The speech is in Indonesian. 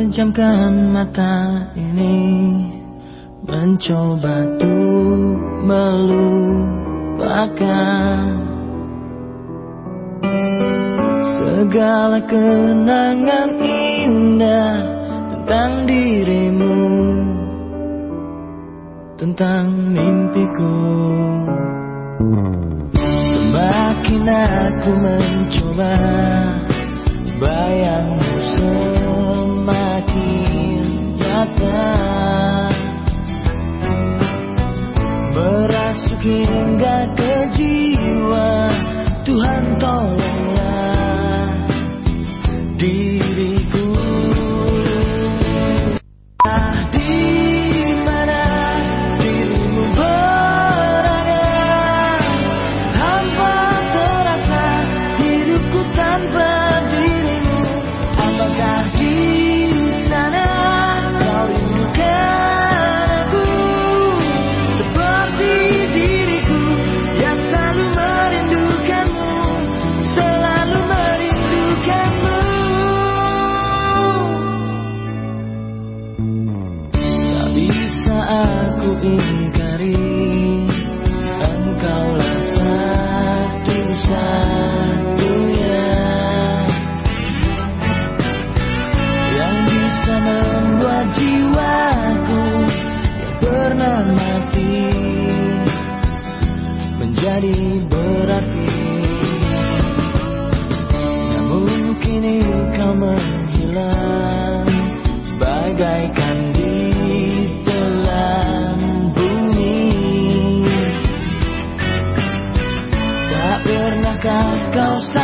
Pejamkan mata ini. Mencoba tuh melupakan Segala kenangan indah Tentang dirimu Tentang mimpiku. Semakin aku mencoba hingga ke jiwa Tuhan tolonglah Menjadi berarti. Namun kini kau menghilang Bagaikan 高尚